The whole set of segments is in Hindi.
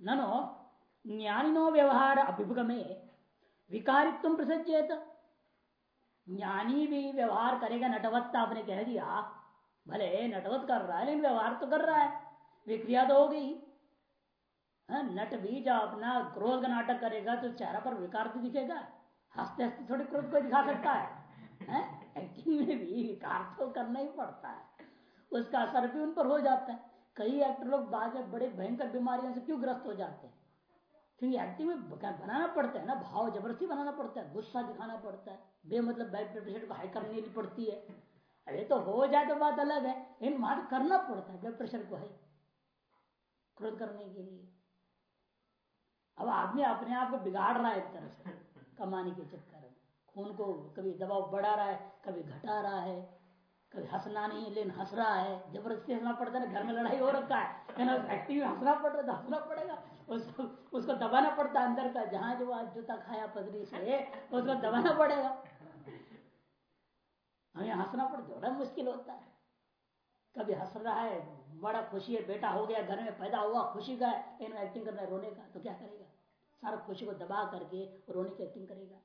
ननो ज्ञानिनो व्यवहार अभिभुगमे विकारित्व प्रसज्जेत ज्ञानी भी व्यवहार करेगा नटवत्ता आपने कह दिया। भले नटवत कर रहा है लेकिन व्यवहार तो कर रहा है। विक्रिया तो हो गई। हाँ, नट भी जब अपना क्रोध का नाटक करेगा तो चेहरा पर विकार तो दिखेगा। हँसते हँसते थोड़ी क्रोध को दिखा सकता है। एक्टिंग में भी विकार तो करना ही पड़ता है। उसका असर भी उन पर हो जाता है। कई एक्टर लोग बाद में बड़े भयंकर बीमारियों से क्यों ग्रस्त हो जाते हैं? क्योंकि एक्टिंग में बनाना पड़ता है ना, भाव ज़बरदस्ती बनाना पड़ता है, गुस्सा दिखाना पड़ता है, बेमतलब ब्लड प्रेशर को हाई करने पड़ती है। अरे तो हो जाए तो बात अलग है, लेकिन मात्र करना पड़ता है ब्लड प्रेशर को है, क्रोध करने के लिए। अब आदमी अपने आप को बिगाड़ रहा है एक तरह से, कमाने के चक्कर में। खून को कभी दबाव बढ़ा रहा है, कभी घटा रहा है कभी हंसना नहीं लेकिन हंस रहा है। ज़बरदस्ती हंसना पड़ता है घर में लड़ाई हो रखा है। एक्टिव हंसना पड़ रहा है तो हंसना पड़ेगा। उसको उसको दबाना पड़ता है अंदर का, जहाँ जो आज जूता खाया पदरी से, उसको दबाना पड़ेगा। हमें हंसना पड़ता बड़ा मुश्किल होता है। कभी हंस रहा है, बड़ा खुशी है, बेटा हो गया, घर में पैदा हुआ, खुशी का लेकिन एक्टिंग करना है, रोने का तो क्या करेगा? सारा खुशी को दबा करके रोने की एक्टिंग करेगा।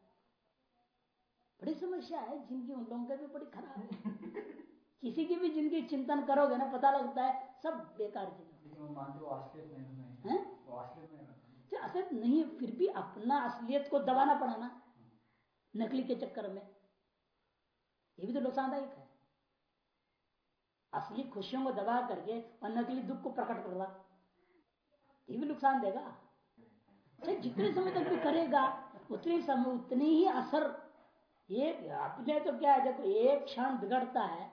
बड़ी समस्या है ज़िंदगी उन लोगों का भी बड़ी खराब है। किसी की भी ज़िंदगी चिंतन करोगे ना पता लगता है सब बेकार चीज़ असलियत नहीं फिर भी अपना असलियत को दबाना पड़ा ना नकली के चक्कर में। ये भी तो नुकसानदायक है। असली खुशियों को दबा करके और नकली दुख को प्रकट कर रहा ये भी नुकसान देगा। जितने समय तक भी करेगा उतने समय उतनी ही असर एक, अपने तो क्या है, देखो, एक क्षण बिगड़ता है,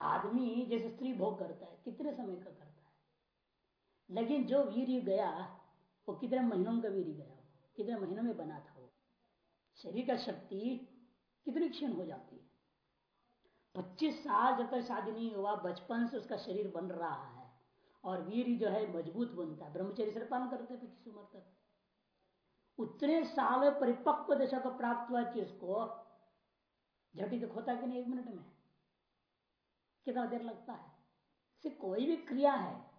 आदमी जैसे स्त्री भोग करता है, कितने समय का करता है? लेकिन जो वीर गया, वो कितने महीनों का वीर गया? कितने महीनों में बना था वो? शरीर का शक्ति कितनी क्षीण हो जाती है? पच्चीस साल जब तक शादी नहीं हुआ, बचपन से उसका शरीर बन रहा है, और वीर जो है मज़बूत बनता है। ब्रह्मचर्य से पालन करते पच्चीस उम्र तक। उतने साल परिपक्व दशा को प्राप्त हुआ चीज़ को झटी तो होता कि नहीं एक मिनट में? कितना देर लगता है? से कोई भी क्रिया है,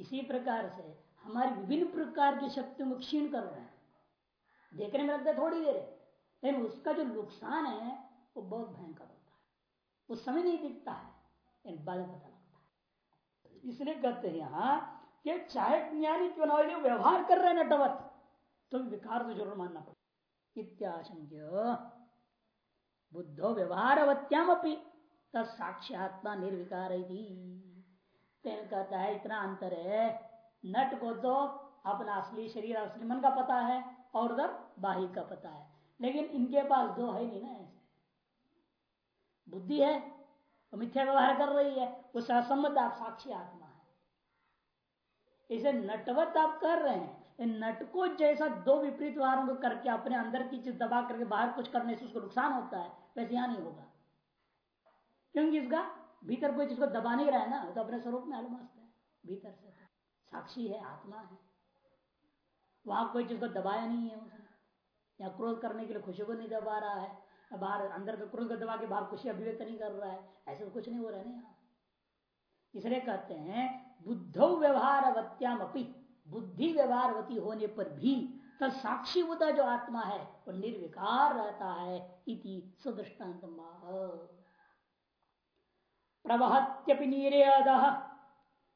इसी प्रकार से हमारी विभिन्न प्रकार की शक्तियों को क्षीण कर रहे हैं। देखने में लगता है थोड़ी देर है, लेकिन उसका जो नुकसान है, वो बहुत भयंकर होता है। उस समय नहीं दिखता है, लेकिन बाद में पता लगता है। इसलिए कहते हैं यहाँ चाहे ज्ञानी क्यों ना व्यवहार कर रहे हैं नटवत। तो विकार तो ज़रूर मानना पड़ेगा। इत्याशंक्य। बुद्धो व्यवहारवत्याम अपनी निर्विकार कहता है, इतना अंतर है। नट को तो अपना असली शरीर, असली मन का पता है और उधर बाही का पता है। लेकिन इनके पास दो है नहीं ना बुद्धि है तो मिथ्या व्यवहार कर रही है उस असम्मत आप साक्षी आत्मा है। इसे नटवत आप कर रहे हैं। नट को जैसा दो विपरीत व्यवहारों को करके अपने अंदर की चीज़ दबा करके बाहर कुछ करने से उसको नुकसान होता है, वैसे यहाँ नहीं होगा। क्योंकि इसका भीतर कोई चीज़ को दबा नहीं रहा है ना तो अपने स्वरूप में अलमस्त है, भीतर से तो। साक्षी है, आत्मा है। वहाँ कोई चीज़ को दबाया नहीं है उसने। या क्रोध करने के लिए खुशी को नहीं दबा रहा है, बाहर अंदर का क्रोध को दबा के बाहर खुशी अभिव्यक्त नहीं कर रहा है, ऐसे तो कुछ नहीं हो रहा है ना इसलिए कहते हैं, बुद्ध व्यवहारवत्याम अपी बुद्धि व्यवहारवती होने पर भी तब साक्षी होता जो आत्मा है वो निर्विकार रहता है इति सुदृष्टान्त प्रवहत्यपि नीरेद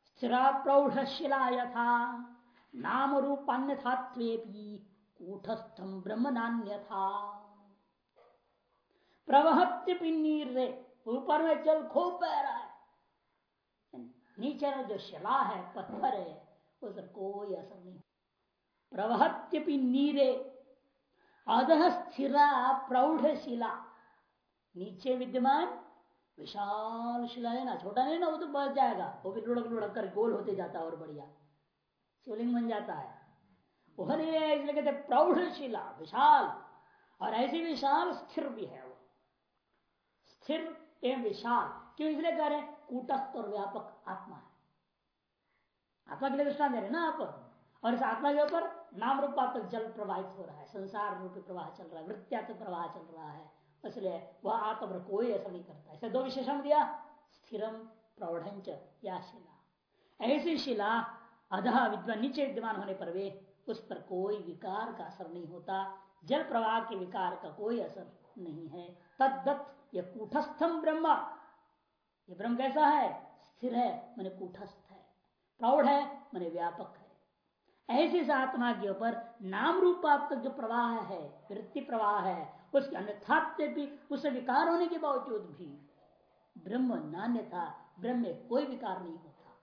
स्थिरा प्रौढ़ यथा नाम रूपान्यथा कूटस्थम ब्रह्म नान्य था प्रवहत्यपि नीर, ऊपर में जल खूब बह रहा है। नीचे जो शिला है, पत्थर है उस पर कोई असर नहीं प्रवहत्यपि नीरे। स्थिरा प्रौढ़ नीचे विद्यमान विशाल शिला है ना, छोटा नहीं ना, वो तो बच जाएगा। वो भी लुढ़क लुढ़क कर गोल होते जाता है और बढ़िया। शिवलिंग बन जाता है। वह नहीं है इसलिए कहते प्रौढ़ शिला विशाल। और ऐसी विशाल स्थिर भी है वो। स्थिर एवं विशाल। क्यों इसलिए कह रहे हैं? कूटस्थ और व्यापक आत्मा है। आत्मा के लिए दृष्टान दे रहे ना आप। और इस आत्मा के ऊपर नाम रूपात्मक जल प्रवाहित हो रहा है, संसार रूपी प्रवाह चल रहा है, वृत्त्यात्मक प्रवाह चल रहा है। इसलिए वह आत्मा पर कोई ऐसा नहीं करता। ऐसे दो विशेषण दिया, स्थिरम, प्रौढ़ या शिला। ऐसी शिला अधः विद्वान नीचे विद्यमान होने पर वे उस पर कोई विकार का असर नहीं होता। जल प्रवाह के विकार का कोई असर नहीं है। तद्दत्त यह कूठस्थम ब्रह्म। ये ब्रह्म कैसा है? स्थिर है, मैंने कूठस्थ है प्रौढ़ है, मैंने व्यापक है। ऐसे इस आत्मा के ऊपर नाम रूपात्मक जो प्रवाह है, वृत्ति प्रवाह है, उसके अन्यथात्व भी, उसे विकार होने के बावजूद भी, ब्रह्म नान्य था, ब्रह्म में कोई विकार नहीं होता।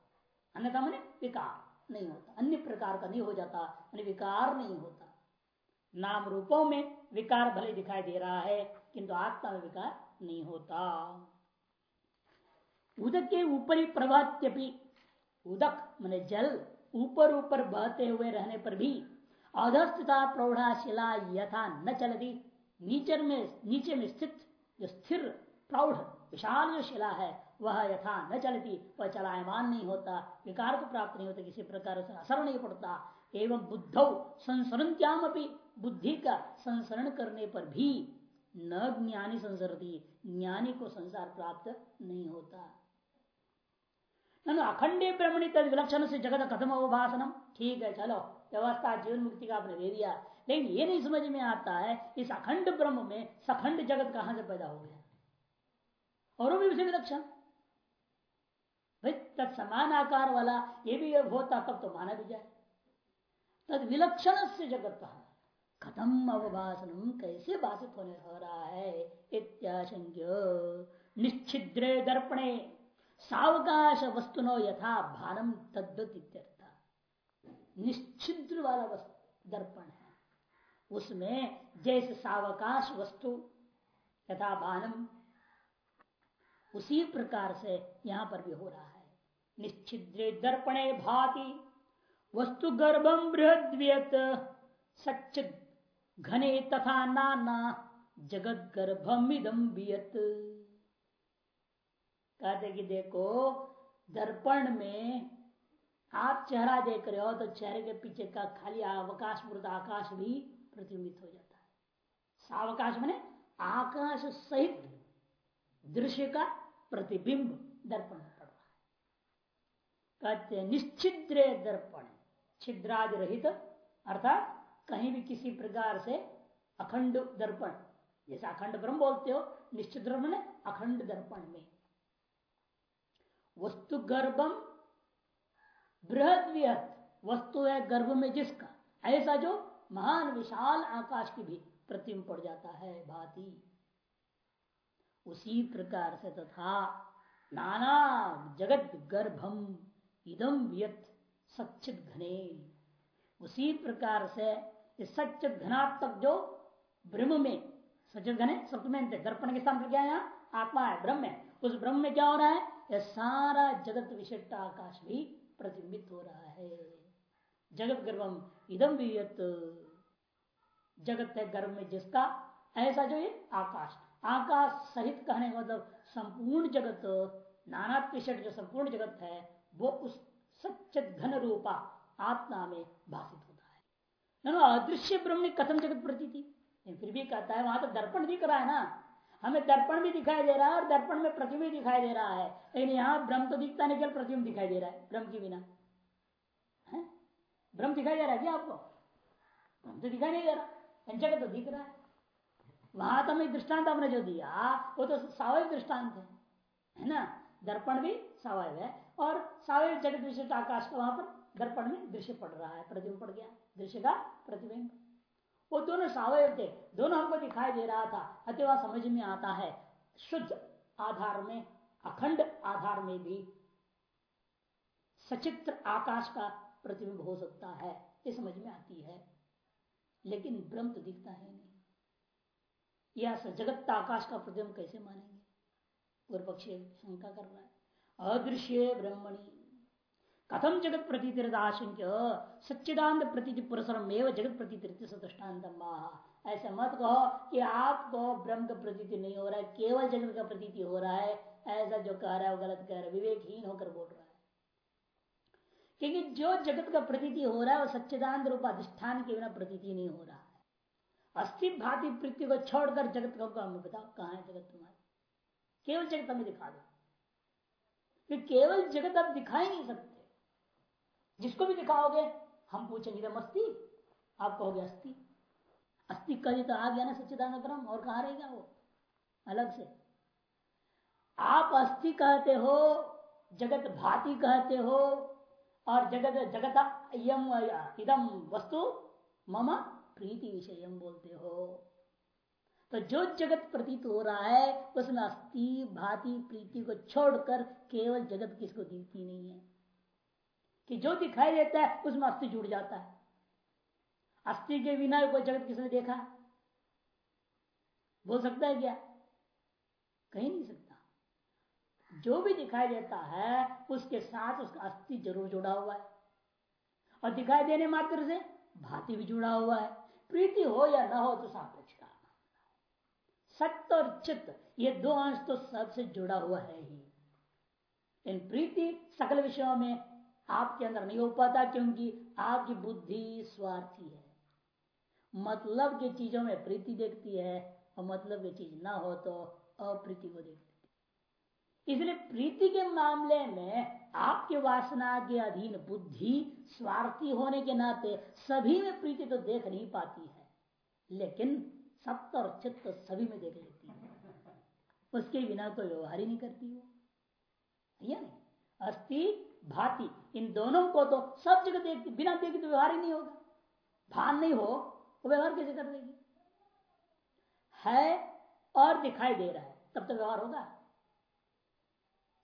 अन्यथा मैंने विकार नहीं होता, अन्य प्रकार का नहीं हो जाता, मैंने विकार नहीं होता। नाम रूपों में विकार भले दिखाई दे रहा है, किंतु आत्मा में विकार नहीं होता। उदक के ऊपरी प्रभात्यपि उदक, मैंने जल, ऊपर ऊपर बहते हुए रहने पर भी अधस्थिता प्रौढ़ा शिला यथा न चलती। नीचे में नीचे में स्थित, जो स्थिर, प्रौढ़, विशाल जो शिला है, वह यथा न चलती, वह चलायमान नहीं होता, विकार को प्राप्त नहीं होता, किसी प्रकार से असर नहीं पड़ता। एवं बुद्ध संसरत्याम बुद्धि का संसरण करने पर भी न ज्ञानी संसरती, ज्ञानी को संसार प्राप्त नहीं होता। अखंडे ब्रह्मणी तद विलक्षण से जगत कथम अवभाषणम ठीक है, चलो। व्यवस्था जीवन मुक्ति का आपने दे दिया। लेकिन ये नहीं समझ में आता है, इस अखंड ब्रह्म में सखंड जगत कहाँ से पैदा हो गया? और भी उसे विलक्षण। तत्समान आकार वाला, ये भी होता तब तो माना भी जाए। तद विलक्षण से जगत कहा? खत्म अवभाषण कैसे भाषित होने हो रहा है? इत्याशंक्य। निश्चिद्रे दर्पणे। सावकाश वस्तु नो यथा भानम तद्वत निश्चिद्र वाला दर्पण है। उसमें जैसे सावकाश वस्तु यथा भानम उसी प्रकार से यहाँ पर भी हो रहा है। निश्चिद्रे दर्पणे भाति, वस्तु गर्भम बृहद्वियत, सच्चिद घने तथा नाना जगत गर्भम इदम कहते कि देखो, दर्पण में आप चेहरा देख रहे हो तो चेहरे के पीछे का खाली अवकाश मृत आकाश भी प्रतिबिंबित हो जाता है। सावकाश मैंने आकाश सहित दृश्य का प्रतिबिंब दर्पण में पड़ रहा है। कहते निश्चिद्र दर्पण, छिद्रादि रहित, अर्थात कहीं भी किसी प्रकार से अखंड दर्पण, जैसे अखंड ब्रह्म बोलते हो निश्चित ब्रह्म अखंड दर्पण में। वस्तु गर्भम बृहद वस्तु है गर्भ में जिसका। ऐसा जो महान विशाल आकाश की भी प्रतिम पड़ जाता है भांति। उसी प्रकार से तथा नाना जगत गर्भम इदम व्यत सचित घने। उसी प्रकार से इस सचित घनात्मक जो ब्रह्म में सचित घने, सप्तमें दर्पण के सामने क्या है आत्मा है, ब्रह्म है। उस ब्रह्म में क्या हो रहा है? यह सारा जगत विशिष्ट आकाश भी प्रतिबिंबित हो रहा है। जगत गर्भम इदम भी जगत है गर्भ में जिसका, ऐसा जो ये आकाश। आकाश सहित कहने का मतलब संपूर्ण जगत नाना विशिष्ट जो संपूर्ण जगत है, वो उस सचित घन रूपा आत्मा में भाषित होता है। अदृश्य ब्रह्म कथम जगत प्रती थी फिर भी कहता है, वहाँ तो दर्पण दिख रहा है ना। हमें दर्पण भी दिखाई दे रहा है और दर्पण में प्रतिबिंब दिखाई दे रहा है। लेकिन यहाँ ब्रह्म तो दिखता नहीं, केवल प्रतिबिंब दिखाई दे रहा है, ब्रह्म के बिना। ब्रह्म दिखाई दे रहा है क्या आपको? ब्रह्म तो दिखाई नहीं दे रहा। जगह तो दिख रहा है। वहाँ तो हमें दृष्टांत आपने जो दिया, वो तो स्वाभाविक दृष्टांत है। है ना? दर्पण भी स्वाभाविक है और स्वाभाविक जगत विशिष्ट आकाश का वहाँ पर दर्पण में दृश्य पड़ रहा है, प्रतिबिंब पड़ गया। दृश्य का प्रतिबिंब। वो दोनों सावय थे। दोनों हमको दिखाई दे रहा था। अतः समझ में आता है। शुद्ध आधार में, अखंड आधार में भी सचित्र आकाश का प्रतिबिंब हो सकता है। ये समझ में आती है। लेकिन ब्रह्म तो दिखता है नहीं। यह जगत आकाश का प्रतिबिंब कैसे मानेंगे? पूर्व पक्षी शंका कर रहा है। अदृश्य ब्रह्मणी। कथम जगत प्रतीत आशंक्य पुरस्म एवं जगत प्रतीत सदृष्टान्त ऐसा मत कहो कि आपको ब्रह्म का प्रतीति नहीं हो रहा है, केवल जगत का प्रतीति हो रहा है, ऐसा जो कह रहा है, वो गलत कह रहा है, विवेकहीन होकर बोल रहा है। क्योंकि जो जगत का प्रतीति हो रहा है, वो सच्चिदानंद रूप अधिष्ठान के बिना प्रतीति नहीं हो रहा है। अस्थि भाति पृथ्वी को छोड़कर जगत को हमें बताओ कहा है जगत तुम्हारे? केवल जगत हमें दिखा दो। केवल जगत आप दिखा ही नहीं सकते। जिसको भी दिखाओगे, हम पूछेंगे तो मस्ती? आप कहोगे अस्थि अस्थि कभी तो आ गया ना सच्चिदानंद ब्रह्म और कहा रहेगा वो? अलग से। आप अस्थि कहते हो, जगत भाति कहते हो, और जगत जगत यम इदम वस्तु मम प्रीति विषय बोलते हो। तो जो जगत प्रतीत हो रहा है, उसमें अस्थि भाति, प्रीति को छोड़कर केवल जगत किसको दिखती नहीं है। कि जो दिखाई देता है, उसमें अस्थि जुड़ जाता है। अस्थि के बिना कोई जगत किसने देखा। बोल सकता है क्या? कहीं नहीं सकता। जो भी दिखाई देता है, उसके साथ उसका अस्थि ज़रूर जुड़ा हुआ है। और दिखाई देने मात्र से भांति भी जुड़ा हुआ है। प्रीति हो या ना हो तो सापेक्ष का सत्य और चित्त, ये दो अंश तो सबसे जुड़ा हुआ है ही। इन प्रीति सकल विषयों में आपके अंदर नहीं हो पाता क्योंकि आपकी बुद्धि स्वार्थी है। मतलब की चीज़ों में प्रीति देखती है और मतलब की चीज़ ना हो तो अप्रीति को देखती इसलिए प्रीति के मामले में आपके वासना के अधीन बुद्धि स्वार्थी होने के नाते सभी में प्रीति तो देख नहीं पाती है, लेकिन सत्य और चित्त सभी में देख लेती है। उसके बिना कोई व्यवहार ही नहीं करती वो। या नहीं? अस्थि भाति, इन दोनों को तो सब जगह देखती बिना देखी तो व्यवहार ही नहीं होगा। भान नहीं हो तो व्यवहार कैसे कर देगी है और दिखाई दे रहा है, तब तो व्यवहार होगा।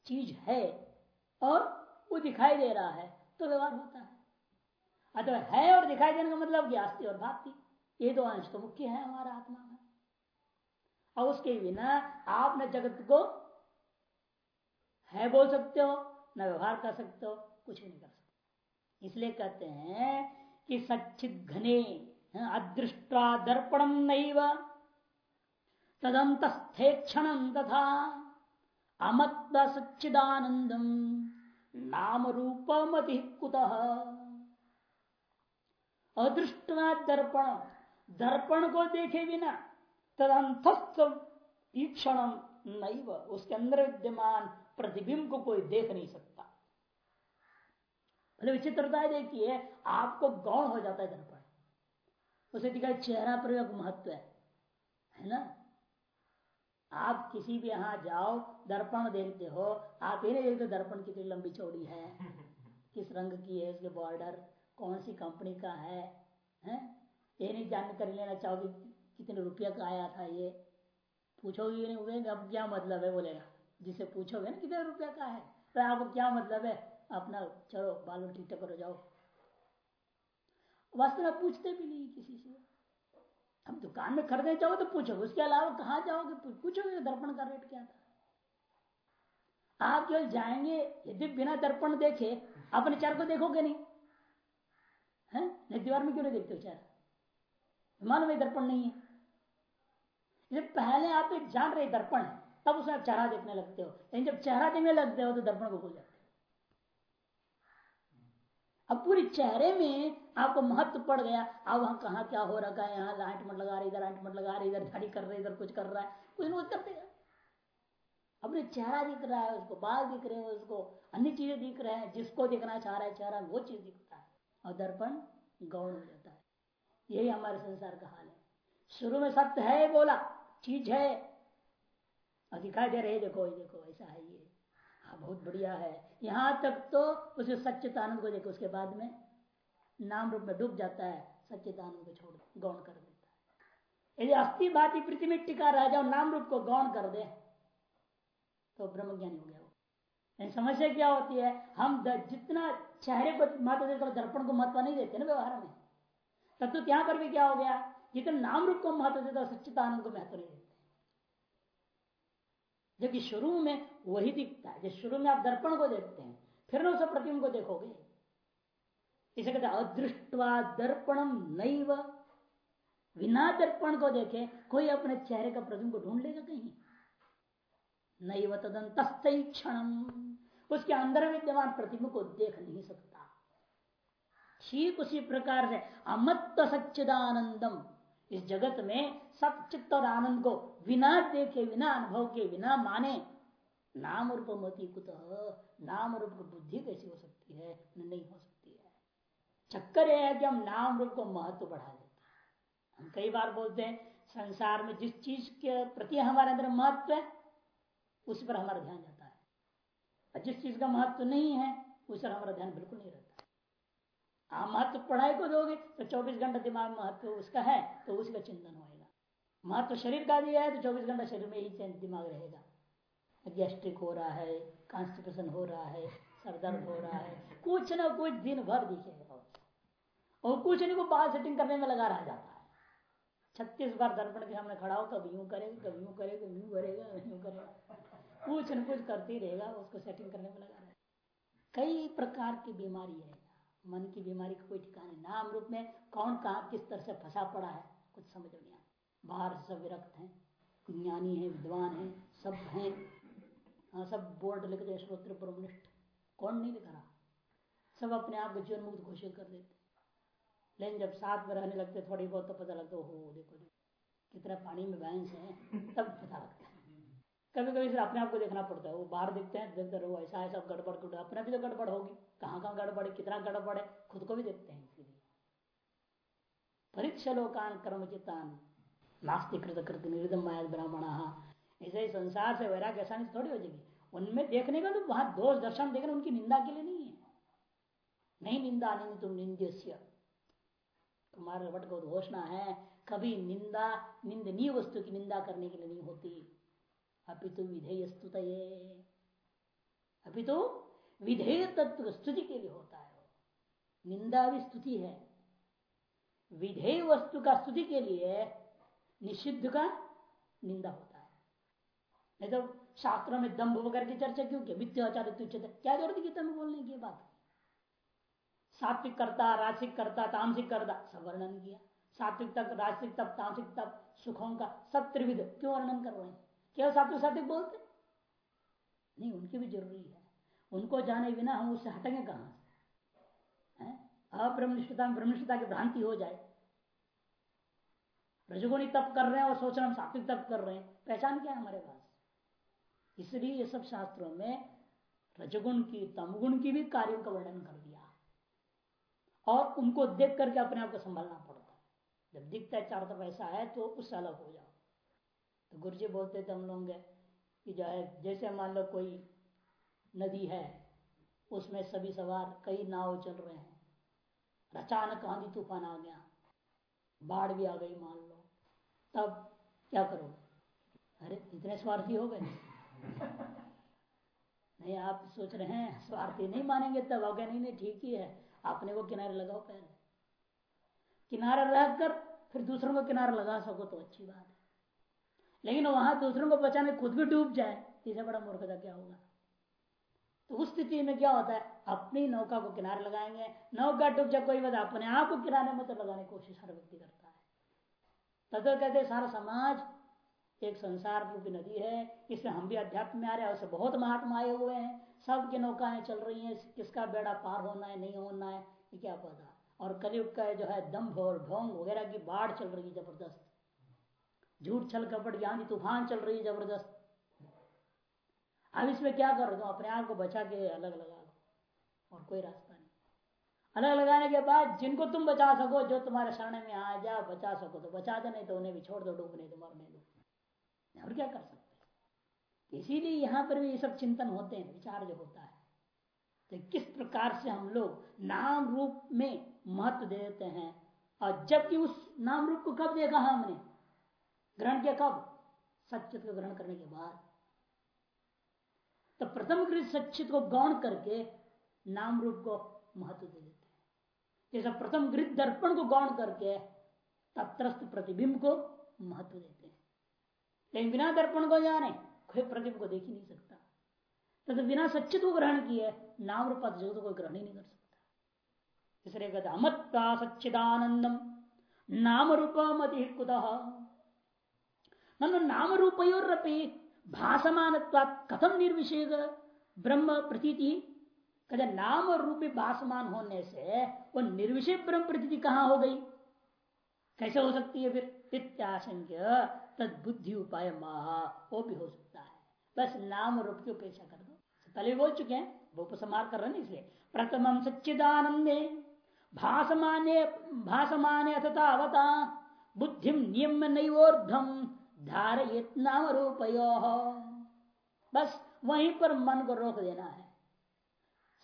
चीज़ है और वो दिखाई दे रहा है तो व्यवहार होता है। अतः है और दिखाई देने का मतलब क्या और भाती, ये दो अंश तो मुख्य है हमारा आत्मा में। और उसके बिना आप न जगत को है बोल सकते हो न व्यवहार कर सकते हो, कुछ भी नहीं कर सकते। इसलिए कहते हैं कि सचिद घने अदृष्टा दर्पणम नहीं तदंत क्षण तथा अमत्त सच्चिदानंदम नाम रूपमति कुतः। अदृष्टवा दर्पण दर्पण को देखे बिना तदंतस्थ ईक्षण नहीं उसके अंदर विद्यमान प्रतिबिंब को कोई देख नहीं सकता। भले विचित्रता है देखिए आपको गौण हो जाता है दर्पण उसे दिखाई चेहरा पर महत्व है है ना? आप किसी भी यहाँ जाओ दर्पण देखते हो आप ये नहीं देखते दर्पण कितनी लंबी चौड़ी है किस रंग की है उसके बॉर्डर कौन सी कंपनी का है हैं? ये नहीं जानकारी लेना चाहोगे कितने रुपया का आया था ये। पूछोगे नहीं हुए अब क्या मतलब है बोलेगा। जिसे पूछोगे ना कितने रुपया का है? तो आपको क्या मतलब है? अपना चलो बालू ठीक करो जाओ। वास्तव में पूछते भी नहीं किसी से। हम दुकान में खरीदने जाओ तो पूछो उसके अलावा कहा जाओगे? पूछोगे दर्पण का रेट क्या था? आप केवल जाएँगे, यदि बिना दर्पण देखे, अपने चार को देखोगे नहीं। है? दीवार में क्यों नहीं देखते हो चार? मालूम है दर्पण नहीं है। पहले आप एक जान रहे दर्पण है। तब उसमें आप चेहरा देखने लगते हो। लेकिन जब चेहरा देखने लगते हो तो दर्पण को भूल जाते अब पूरी चेहरे में आपको महत्व पड़ गया। अब वहाँ कहा क्या हो रखा है? यहाँ लाइट मत लगा रहे, इधर लाइट मत लगा रहे, इधर झाड़ी कर रहे, इधर कुछ कर रहा है। कुछ ना कुछ कर देगा अपने चेहरा दिख रहा है, उसको बाल दिख रहे हैं, उसको अन्य चीज़ें दिख रहे हैं, जिसको दिखना चाह रहा है चेहरा, वो चीज़ दिखता है। और दर्पण गौण हो जाता है। यही हमारे संसार का हाल है। शुरू में सत्य है, बोला, चीज़ है। और दिखाई दे रहे देखो देखो, ऐसा है ये। हाँ बहुत बढ़िया है। यहाँ तक तो उसे सच्चिदानंद को देखो, उसके बाद में नाम रूप में डूब जाता है, सच्चिदानंद को छोड़, गौण कर देता है। यदि अस्थि भाती पृथ्वी टिका रह जाओ नाम रूप को गौण कर दे तो ब्रह्म ज्ञानी हो गया वो। समस्या क्या होती है, हम जितना चेहरे को महत्व देते दर्पण को महत्व नहीं देते ना व्यवहार में, तब तो यहाँ पर भी क्या हो गया? जितना नाम रूप को महत्व देता सच्चिदानंद को महत्व नहीं देते। जबकि शुरू में वही दिखता है। जब शुरू में आप दर्पण को देखते हैं, फिर उस प्रतिबिंब को देखोगे। इसे कहते अदृष्टवा दर्पणम नहीं बिना दर्पण को देखे कोई अपने चेहरे का प्रतिबिंब को ढूंढ लेगा कहीं। नहीं व तदंत क्षण उसके अंदर विद्यमान प्रतिबिंब को देख नहीं सकता। ठीक उसी प्रकार से अमत्व सच्चिदानंदम। इस जगत में सचित्त और आनंद को बिना देखे बिना अनुभव के बिना माने नाम रूप मती कुत नाम रूप बुद्धि कैसी हो सकती है? नहीं हो सकती है। चक्कर यह है कि हम नाम रूप को महत्व बढ़ा देते हैं। हम कई बार बोलते हैं, संसार में जिस चीज़ के प्रति हमारे अंदर महत्व है, उस पर हमारा ध्यान जाता है। और जिस चीज़ का महत्व नहीं है, उस पर हमारा ध्यान बिल्कुल नहीं रहता। आप महत्व पढ़ाई को दोगे तो 24 घंटा दिमाग महत्व उसका है तो उसका चिंतन होएगा महत्व शरीर का दिया है तो 24 घंटा शरीर में ही दिमाग रहेगा। गैस्ट्रिक हो रहा है, कॉन्स्टिपेशन हो रहा है सरदर्द हो रहा है, कुछ ना कुछ दिन भर दिखेगा और कुछ नहीं को बाल सेटिंग करने में लगा रह जाता है। छत्तीस बार दर्पण के सामने खड़ा हो, कभी यूँ करेगा कभी यूँ करेगा यूँ करेगा यूँ करेगा। कुछ न कुछ करती रहेगा, उसको सेटिंग करने में लगा रहेगा। कई प्रकार की बीमारी है। मन की बीमारी का कोई ठिकाने, नाम रूप में कौन कहा किस तरह से फंसा पड़ा है, कुछ समझ नहीं आता। बाहर सब विरक्त हैं, ज्ञानी है, विद्वान है, सब हैं। हाँ सब बोर्ड लिखते हैं, श्रोत्र ब्रह्मनिष्ठ कौन नहीं लिख रहा? सब अपने आप को जीवन मुक्त घोषित कर देते लेकिन जब साथ में रहने लगते थोड़ी बहुत तो पता लगता हो देखो देखो कितना पानी में भैंस है, तब पता लगता है। कभी कभी अपने आप को देखना पड़ता है, वो बाहर दिखते हैं, देखते रहो, ऐसा ऐसा गड़बड़ गुड़ अपने भी तो गड़बड़ होगी। कहाँ कहाँ गड़बड़ है, कितना गड़बड़ है, खुद को भी देखते हैं। इसीलिए परीक्षा लोकान कर्म चितान नास्तिक कृत कृत निर्दम माया ब्राह्मण। ही संसार से वैराग्य आसानी थोड़ी हो जाएगी। उनमें देखने का तो वहाँ दोष दर्शन देखना उनकी निंदा के लिए नहीं है। नहीं निंदा नहीं तुम निंद्य तुम्हारे वट को घोषणा है, कभी निंदा, निंदनीय वस्तु की निंदा करने के लिए नहीं होती। अभी तो विधेय स्तुत अभी तो विधेय तत्व स्तुति के लिए होता है निंदा भी स्तुति है। विधेय वस्तु का स्तुति के लिए निषिद्ध का निंदा होता है। नहीं तो शास्त्रों में दम्भ वगैरह की चर्चा क्यों किया विद्याचार क्या ज़रूरत गीता में बोलने की बात? सात्विक करता रासिक करता तामसिक करता सब वर्णन किया। सात्विक तक रासिक तप तामसिक तप सुखों का सब त्रिविध क्यों वर्णन कर रहे हैं? क्या सात्विक सात्विक बोलते? नहीं, उनकी भी ज़रूरी है। उनको जाने बिना हम उससे हटेंगे कहाँ से? अब्रह्मनिष्ठता में ब्रह्मनिष्ठता की भ्रांति हो जाए। रजगुणी तप कर रहे हैं और सोच रहे हम सात्विक तप कर रहे हैं। पहचान क्या है हमारे पास? इसलिए ये सब शास्त्रों में रजगुण की, तमगुण की भी कार्यों का वर्णन कर दिया। और उनको देख करके अपने आप को संभालना पड़ता है। जब दिखता है चार तरफ़ ऐसा है तो उससे अलग हो जाओ। तो गुरु जी बोलते थे हम लोग कि जो है, जैसे मान लो कोई नदी है, उसमें सभी सवार कई नाव चल रहे हैं। अचानक आंधी तूफ़ान आ गया। बाढ़ भी आ गई मान लो। तब क्या करोगे? अरे, इतने स्वार्थी हो गए। नहीं, आप सोच रहे हैं, स्वार्थी नहीं मानेंगे तब। गया नहीं नहीं, ठीक ही है। आपने वो किनारे लगाओ पहले। किनारे रहकर फिर दूसरों को किनारे लगा सको तो अच्छी बात है। लेकिन वहाँ दूसरों को बचाने खुद भी डूब जाए इससे बड़ा मूर्खता क्या होगा? तो उस स्थिति में क्या होता है? अपनी नौका को किनारे लगाएँगे। नौका डूब जाए, कोई बात अपने आप को किनारे में तो लगाने की कोशिश हर व्यक्ति करता है। तथा कहते सारा समाज एक संसार रूपी नदी है। इसमें हम भी अध्यात्म में आ रहे हैं उससे बहुत महात्मा आए हुए हैं। सबकी नौकाएँ चल रही हैं। किसका बेड़ा पार होना है, नहीं होना है, ये क्या पता और कलयुग का जो है दम्भ और ढोंग वगैरह की बाढ़ चल रही है ज़बरदस्त। झूठ छल कपट ज्ञानी तूफ़ान चल रही है ज़बरदस्त। अब इसमें क्या करो दो अपने आप को बचा के अलग लगा लो और कोई रास्ता नहीं। अलग लगाने के बाद जिनको तुम बचा सको, जो तुम्हारे शरण में आ जा, बचा सको। तो बचा दे, नहीं तो उन्हें भी छोड़ दो डूबने दो मरने दो और क्या कर सकते इसीलिए यहाँ पर भी ये सब चिंतन होते हैं, विचार जो होता है। तो किस प्रकार से हम लोग नाम रूप में महत्व दे देते हैं? और जबकि उस नाम रूप को कब देखा हमने? ग्रहण किया कब? सचित ग्रहण करने के बाद। तो प्रथम कृत सचित को गौण करके नाम रूप को महत्व दे देते जैसा प्रथम गृह दर्पण को गौण करके तत्रस्त प्रतिबिंब को महत्व देते हैं। लेकिन बिना दर्पण को जाने कोई प्रतिबिंब को देख ही नहीं सकता। तो बिना सचित को ग्रहण किए नाम रूप जगत को ग्रहण ही नहीं कर सकता। इसलिए कहते अमत्ता सच्चिदानंदम, नाम रूपम अधिकुत। ननु नाम रूपयोरपि भाषमान कथम निर्विषेक ब्रह्म प्रतीति? कहते नाम और रूपी भाषमान होने से वो निर्विषय ब्रह्म प्रतीति कहाँ हो गई? कैसे हो सकती है फिर? इत्याशंक्य तद बुद्धि उपाय महा, वो भी हो सकता है। बस नाम रूप की उपेक्षा कर दो। पहले बोल चुके हैं, वो उपसमार कर रहे हैं इसलिए। प्रथम सच्चिदानंदे भाषमाने भाषमाने अथतावता बुद्धिम नियम नैवोर्धम। धारयत नाम रूपयो। बस वहीं पर मन को रोक देना है।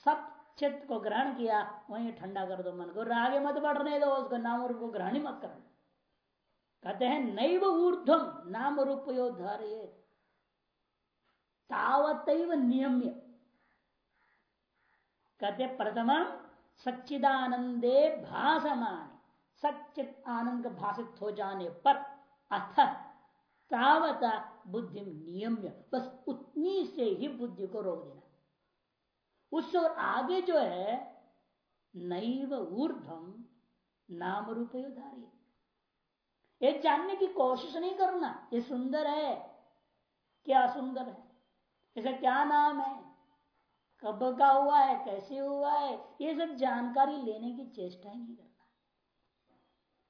सब चित्त को ग्रहण किया, वहीं ठंडा कर दो मन को। आगे मत बढ़ने दो, उसको नाम रूप को ग्रहण ही मत करना कहते हैं, नैव ऊर्धम नाम रूपयो धारिये तावत नियम्य। कहते प्रथम सच्चिदानंदे भाषमान सच्चित आनंद भाषित हो जाने पर अथ तावता बुद्धि नियम्य, बस उतनी से ही बुद्धि को रोक देना। उससे और आगे जो है, नैव ऊर्धम नाम रूपयोधारी ये जानने की कोशिश नहीं करना, ये सुंदर है। क्या सुंदर है? इसका क्या नाम है? कब का हुआ है? कैसे हुआ है? ये सब जानकारी लेने की चेष्टा ही नहीं करना।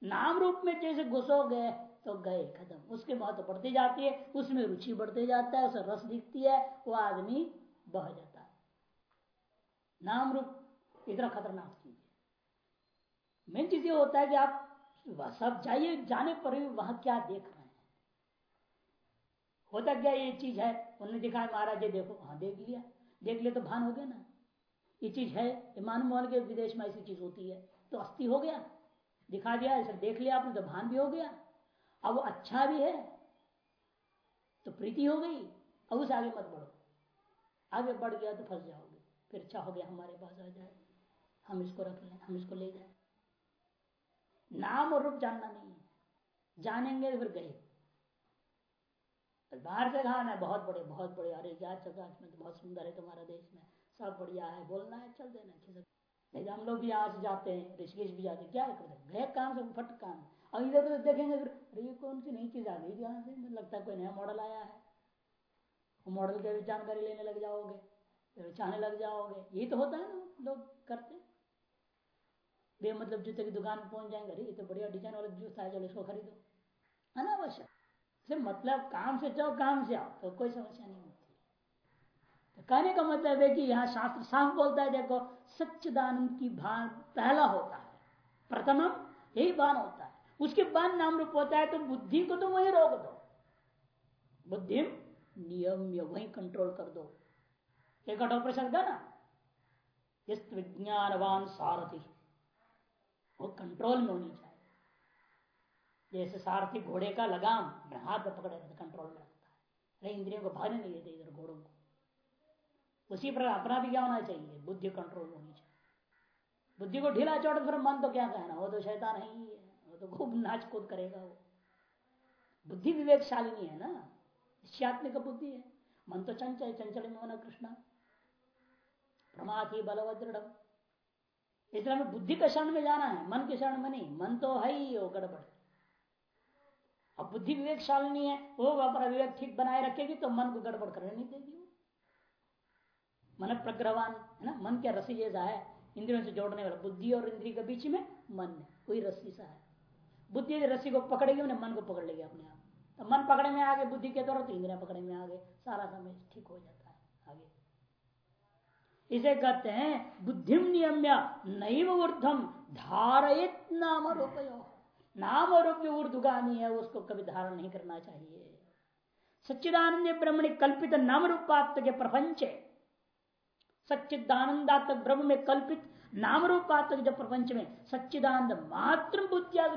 नाम रूप में जैसे घुसोगे तो गए, खत्म। उसके महत्व बढ़ती जाती है, उसमें रुचि बढ़ते जाता है, उसे रस दिखती है, वो आदमी बह जाता है। नाम रूप, इतना खतरनाक चीज़ है। मेन चीज़ ये होता है कि आप सब जाइए, जाने पर भी वहाँ क्या देख रहे हैं। होता क्या, ये चीज़ है, उन्होंने दिखाया, महाराज जी देखो हाँ देख लिया। देख लिया तो भान हो गया ना। ये चीज़ है ईमान मोहन के विदेश में ऐसी चीज़ होती है तो अस्थि हो गया। दिखा दिया ऐसा देख लिया आपने तो भान भी हो गया। अब वो अच्छा भी है तो प्रीति हो गई, अब उसे आगे मत बढ़ो। आगे बढ़ गया तो फंस जाओगे, फिर अच्छा हो गया, हमारे पास आ जाए। हम इसको रख लें, हम इसको ले जाए। नाम और रूप जानना नहीं है। जानेंगे तो फिर गए। बाहर से कहा ना बहुत बड़े बहुत बड़े, अरे क्या चल रहा है? तो बहुत सुंदर है तुम्हारा देश में। सब बढ़िया है, बोलना है, चल देना खिसक नहीं हम लोग भी आज जाते हैं, ऋषिकेश भी जाते हैं। क्या करते गए काम से, फट काम अब इधर उधर देखेंगे फिर ये कौन सी नई चीज़ आ गई जहाँ से? लगता है कोई नया मॉडल आया है। वो मॉडल की जानकारी लेने लग जाओगे चाहने लग जाओगे। यही तो होता है ना, लोग करते बे मतलब जूते की दुकान में पहुँच जाएँगे, अरे ये तो बढ़िया डिज़ाइन वाला जूता है चलो इसको खरीदो। अनावश्यक। से मतलब काम से जाओ, काम से आओ तो कोई समस्या नहीं होती। तो कहने का मतलब है कि यहाँ शास्त्र साफ़ बोलता है, देखो, सच्चिदानंद की भान पहला होता है। प्रथम यही भान होता है। उसके बाद नाम रूप होता है तो बुद्धि को तो वही रोक दो। बुद्धि नियम वही कंट्रोल कर दो। एक प्रश्न था ना? इस विज्ञानवान सारथी। वो कंट्रोल में होनी चाहिए। जैसे सारथी घोड़े का लगाम हाथ में पकड़े रहते कंट्रोल में रखता है। अरे इंद्रियों को भागने नहीं देते इधर घोड़ों को। उसी प्रकार अपना भी क्या होना चाहिए? बुद्धि कंट्रोल होनी चाहिए। बुद्धि को ढीला चौड़ फिर मन तो क्या कहना? वो तो शैतान ही है। तो खूब नाच कूद करेगा वो। बुद्धि विवेकशालिनी है ना? निश्चात्मिक बुद्धि है। मन तो चंचल चंचल में होना कृष्णा। प्रमाथी बलवदृढ़ इसलिए हमें बुद्धि के शरण में जाना है, मन के शरण में नहीं। मन तो है ही, वो गड़बड़। अब बुद्धि विवेकशालिनी है, वो अपना विवेक ठीक बनाए रखेगी तो मन को गड़बड़ करने नहीं देगी वो। मन प्रग्रवान, है ना? मन क्या रसी जैसा है, इंद्रियों से जोड़ने वाला। बुद्धि और इंद्रिय के बीच में मन है, कोई रस्सी सा है। बुद्धि रस्सी को पकड़ेगी उन्हें मन को पकड़ लेगी अपने आप। तो मन पकड़े में आगे, बुद्धि के द्वारा तो इंद्रिया पकड़े में आगे, सारा समय ठीक हो जाता है, आगे। इसे कहते हैं बुद्धिम नियम्य नैव ऊर्धम धारयत नाम रूपयो। नाम रूप जो ऊर्धगामी है, उसको कभी धारण नहीं करना चाहिए। सच्चिदानंद ब्रह्मणि कल्पित नाम रूपात्म के प्रपंच। सच्चिदानंदात्मक ब्रह्म में कल्पित नाम रूपात्मक जो प्रपंच में सच्चिदानंद मात्र बुद्धिया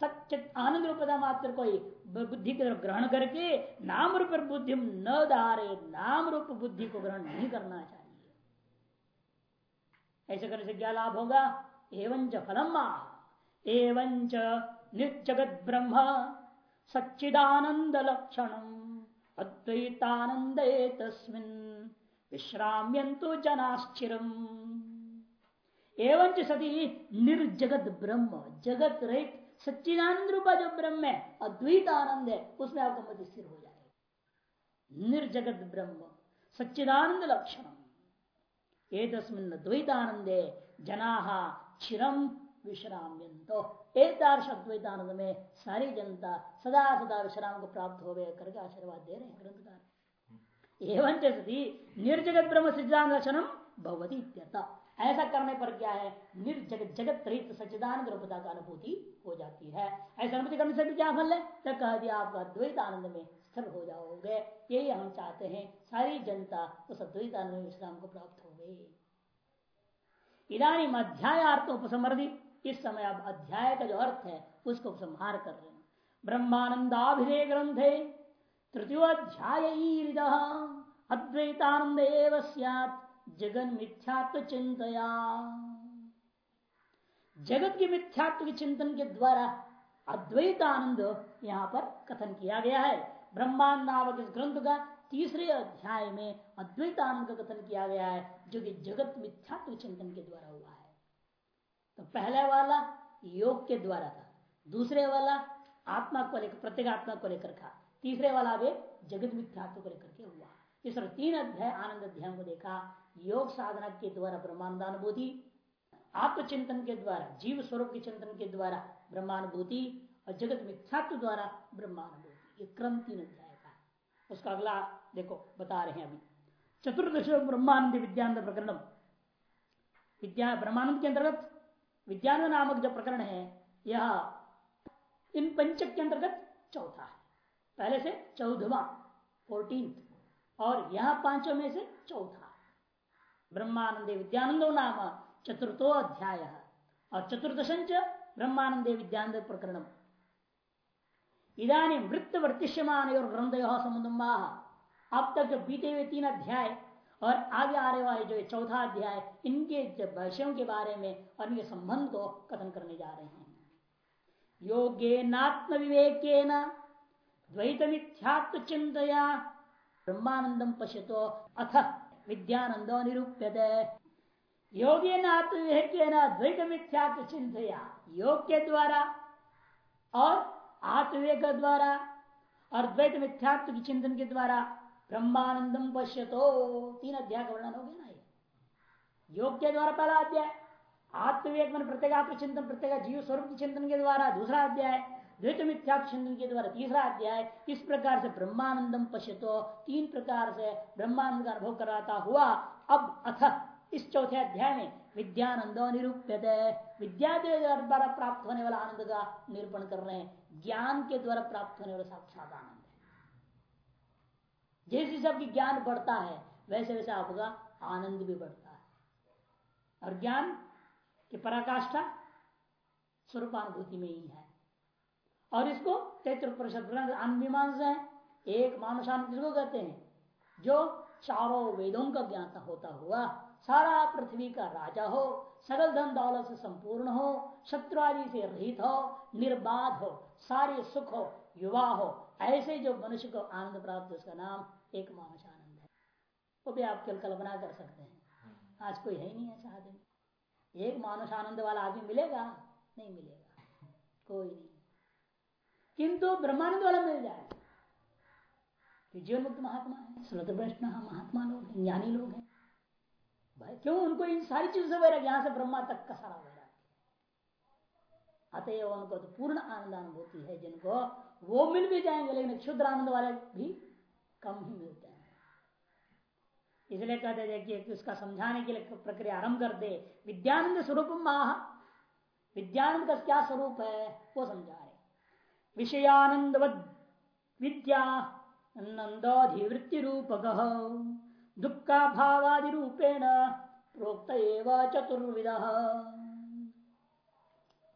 सच्चित आनंद रूपता मात्र को बुद्धि की तरफ़ ग्रहण करके नाम रूप बुद्धि न धारे नाम रूप बुद्धि को ग्रहण नहीं करना चाहिए। ऐसे करने से क्या लाभ होगा? एवं फलम एवं निर्जगत ब्रह्म, सच्चिदानंद लक्षण अद्वैतानंद तस्मिन् विश्राम्यंतु जनाश्चिरम। एवं सती निर्जगत ब्रह्म। जगत रहित सच्चिदानंद रूपा जो ब्रह्म है, अद्वैत आनंद है, उसमें आपका मत स्थिर हो जाएगा। निर्जगत ब्रह्म, सच्चिदानंद लक्षण। ये तस्मिन द्वैतानंदे जना चिरम विश्राम अद्वैतानंद में सारी जनता सदा सदा विश्राम को प्राप्त हो गए करके आशीर्वाद दे रहे हैं, ग्रंथकार। एवं सती निर्जगत ब्रह्म सिद्धांत भगवती ऐसा करने पर क्या है? निर्जगत जगत रहित सच्चिदानंद रूपता का अनुभूति हो जाती है। ऐसा अनुभूति करने से भी क्या फल है? तो कह दिया आपका द्वैत आनंद में स्थिर हो जाओगे। यही हम चाहते हैं। सारी जनता उस अद्वैत आनंद विश्राम को प्राप्त हो गई इधानी अध्याय अर्थ उपसमृद्धि इस समय आप अध्याय का जो अर्थ है, उसको उपसंहार कर रहे हैं। ब्रह्मानंदाभिधेय ग्रंथे, तृतीय अध्याय अद्वैतानंद जगन मिथ्यात्व चिंतया। जगत के मिथ्यात्व के चिंतन के द्वारा अद्वैत आनंद यहाँ पर कथन किया गया है। ब्रह्मांड नामक इस ग्रंथ का तीसरे अध्याय में अद्वैत आनंद का कथन किया गया है, जो कि जगत मिथ्यात्व चिंतन के द्वारा हुआ है। तो पहले वाला योग के द्वारा था, दूसरे वाला आत्मा को लेकर प्रत्येगात्मा को लेकर था, तीसरे वाला वे जगत मिथ्यात्व को लेकर के हुआ। इस तीन अध्याय, आनंद अध्याय को देखा योग साधना के द्वारा ब्रह्मांडानुभूति, आत्मचिंतन के द्वारा, जीव स्वरूप के चिंतन के द्वारा ब्रह्मानुभूति और जगत मिथ्यात्व द्वारा ब्रह्मानुभूति। ये क्रम तीन अध्याय का उसका अगला देखो, बता रहे हैं अभी। चतुर्दश ब्रह्मानंद विद्यानंद प्रकरण विद्या, ब्रह्मानंद के अंतर्गत विद्यानंद नामक जो प्रकरण है, यह इन पंचक के अंतर्गत चौथा है। पहले से चौदहवा फोर्टीन और यह पाँचों में से चौथा। ब्रह्मानंद विद्यानंदो नाम चतुर्थो अध्याय। और चतुर्दशंच ब्रह्मानंद विद्यानंद प्रकरण इधानी वृत्त वर्तिष्यमान और ग्रंथ संबंध अब तक जो बीते हुए तीन अध्याय और आगे आ रहे वाले जो चौथा अध्याय, इनके विषयों के बारे में और इनके संबंध को कथन करने जा रहे हैं। योगे नात्म विवेक द्वैत मिथ्यात्व चिंतया ब्रह्मानंदम पश्यतो अथ। विद्यानंदो निरूप्यते योगी द्वैत मिथ्यात्व चिंतया योग के द्वारा और आत्मविवेक द्वारा और द्वैत मिथ्यात्व की चिंतन के द्वारा ब्रह्मानंदम पश्यतो। तीन अध्याय का वर्णन हो गया ना ये। योग के द्वारा पहला अध्याय आत्मविवेक मन प्रत्येक चिंतन प्रत्येक जीव स्वरूप चिंतन के द्वारा दूसरा अध्याय द्वैत मिथ्या चिंतन के द्वारा तीसरा अध्याय, इस प्रकार से ब्रह्मानंदम पश्यतो, तीन प्रकार से ब्रह्मानंद का अनुभव कराता हुआ, अब अथ, इस चौथे अध्याय में विद्यानंदो निरूपित विद्या द्वारा प्राप्त होने वाला आनंद का निरूपण कर रहे हैं। ज्ञान के द्वारा प्राप्त होने वाला साक्षात आनंद जैसे सबकी ज्ञान बढ़ता है, वैसे वैसे आपका आनंद भी बढ़ता है। और ज्ञान की पराकाष्ठा स्वरूपानुभूति में ही है। और इसको चैत्र परिषद ग्रंथ है। एक मानुषान किसको कहते हैं? जो चारों वेदों का ज्ञाता होता हुआ सारा पृथ्वी का राजा हो सगल धन दौलत से संपूर्ण हो शत्रु आदि से रहित हो निर्बाध हो सारे सुख हो युवा हो ऐसे जो मनुष्य को आनंद प्राप्त उसका नाम एक मानस आनंद है। वो भी आप केवल कल्पना कर सकते हैं। आज कोई है ही नहीं ऐसा आदमी। एक मानुष आनंद वाला आदमी मिलेगा? नहीं मिलेगा। कोई नहीं। किंतु ब्रह्मानंद वाला मिल जाए। जीवन मुक्त महात्मा है श्रोत वैष्णव महात्मा लोग हैं, ज्ञानी लोग हैं। भाई, क्यों उनको इन सारी चीज़ों से वैराग यहाँ से ब्रह्मा तक का सारा वैराग अतएव उनको तो पूर्ण आनंद अनुभूति है जिनको वो मिल भी जाएँगे, लेकिन क्षुद्र आनंद वाले भी कम ही मिलते हैं इसलिए कहते देखिए उसका समझाने के लिए प्रक्रिया आरंभ कर दे। विद्यानंद स्वरूप माह विद्यानंद का क्या स्वरूप है, वो समझा रहे विषयानंद विद्या नंदाधिवृत्ति रूपक दुखा भावादि रूपेण प्रोक्त एवं चतुर्विद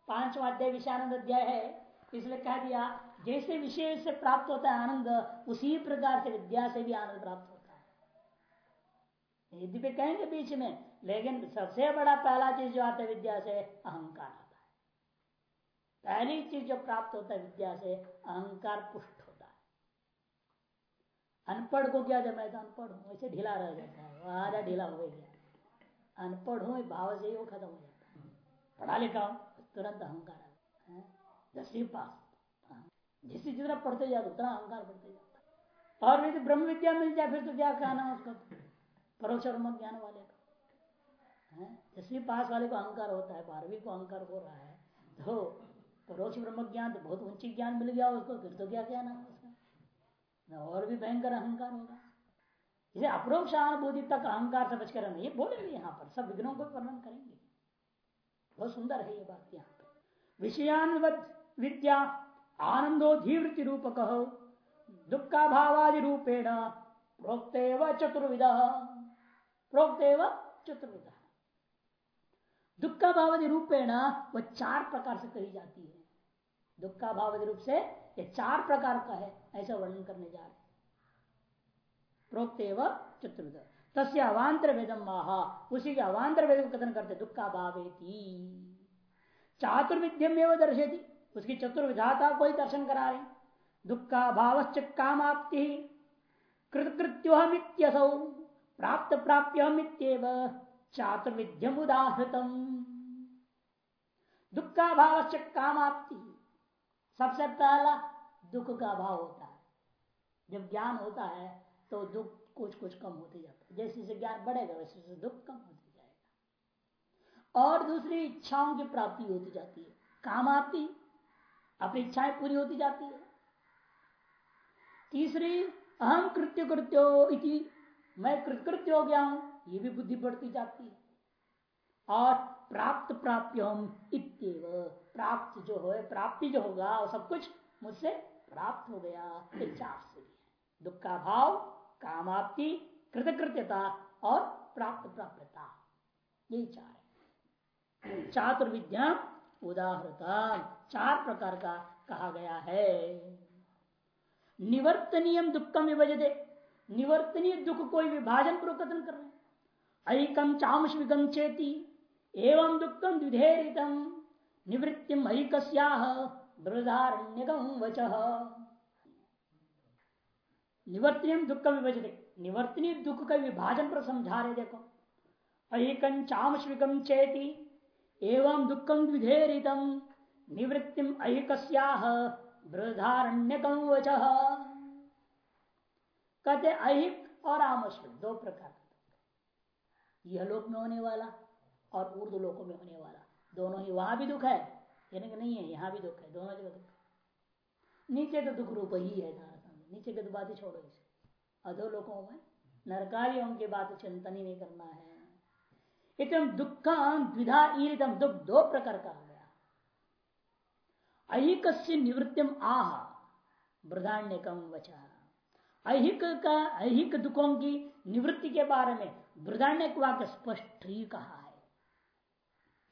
पांचवा अध्याय विषयानंद अध्याय है। इसलिए कह दिया, जैसे विषय से प्राप्त होता है आनंद, उसी प्रकार से विद्या से भी आनंद प्राप्त होता है। यदि कहेंगे बीच में, लेकिन सबसे बड़ा पहला चीज़ जो आता है विद्या से, अहंकार। पहली चीज़ जो प्राप्त होता है विद्या से, अहंकार पुष्ट होता है। अनपढ़ को क्या जब मैं तो अनपढ़ हूँ, वैसे ढीला रह जाता है, आधा ढीला हो गया। अनपढ़ हूँ भाव से ही वो खत्म हो जाता है। पढ़ा लिखा हूँ तुरंत अहंकार दसवीं पास। जिससे जितना पढ़ते जाते उतना अहंकार बढ़ते जाता और यदि ब्रह्म विद्या मिल जाए, फिर तो क्या कहना उसका? परोक्ष ज्ञान वाले का। दसवीं पास वाले को अहंकार होता है, बारहवीं को अहंकार हो रहा है तो परोक्ष ब्रह्म ज्ञान तो बहुत ऊँची ज्ञान मिल गया उसको, फिर तो क्या कहना उसका? और भी भयंकर अहंकार होगा। इसे अप्रोक्षानुभूति तक अहंकार से बचकर नहीं बोलेंगे यहाँ पर, सब विघ्नों को वर्णन करेंगे। बहुत सुंदर है ये बात यहाँ पर। विषयानुवद विद्या रूप रूपक दुखा भावादि रूपेण प्रोक्त चतुर्विद प्रोक्त चतुर्विद दुखा भावादि रूपेण वह चार प्रकार से कही जाती है। दुखा भाव रूप से ये चार प्रकार का है, ऐसा वर्णन करने जा रहे प्रोक्त चतुर्विद तस्य अवान्तर वेदम महा उसी के अवान्तर वेद को कथन करते दुखा भावेती चातुर्विध्यम एवं दर्शेती उसकी चतुर्विधाता को ही दर्शन करा रहे। दुखा भावश्च कामाप्ति। कृतकृत्योहमित्यसौ। प्राप्त प्राप्यमित्येव चातुर्विध्यम उदाहृतम दुख का भाव कामाप्ति। सबसे पहला दुख का अभाव होता है। जब ज्ञान होता है तो दुख कुछ कुछ कम होते जाता है। जैसे जैसे ज्ञान बढ़ेगा, वैसे वैसे दुख कम होते जाएगा। और दूसरी इच्छाओं की प्राप्ति होती जाती है। कामाप्ति अपनी इच्छाएँ पूरी होती जाती है। तीसरी अहम कृत्य कृत्यो इति, मैं कृतकृत्य हो गया हूँ, ये भी बुद्धि बढ़ती जाती है। और प्राप्त प्राप्य इतव प्राप्त जो हो, प्राप्ति जो होगा, वो सब कुछ मुझसे प्राप्त हो गया। चार से दुख का भाव कामाप्ति, कृतकृत्यता और प्राप्त प्राप्यता यही चार है। चातुर्विद्या उदाहरता चार प्रकार का कहा गया है। निवर्तनीय दुखम विभजते। निवर्तनीय दुख कोई विभाजन पूर्वक कथन कर रहे ऐकम चामश विगम चेती, एवं दुखम द्विधेरितम। निवृत्तिम ऐकस्या बृहदारण्यकम वच। निवर्तनीय दुख विभजते। निवर्तनीय दुख का विभाजन पर समझा रहे देखो विगम चेती एवं दुखम द्विधेरितम निवृत्तिम ऐकस्या बृहदारण्यकम वच। कहते अहिक और आमश्विक दो प्रकार। यह लोक में होने वाला और उर्दू लोकों में होने वाला। दोनों ही, वहाँ भी दुख है। यानी कि नहीं है, यहाँ भी दुख है, दोनों जगह दुख नीचे तो दुख रूप ही है नीचे की तो बात ही छोड़ो इसे। अधो लोकों में नरकारियों की बात चिंतन ही नहीं करना है। इतम दुख द्विधा ईरितम दुख, दो प्रकार का आ गया। अहिक निवृत्तिम आह ब्रधान्य कम वचा। अहिक का अहिक दुखों की निवृत्ति के बारे में बृदान्य वाक्य स्पष्ट ही कहा है।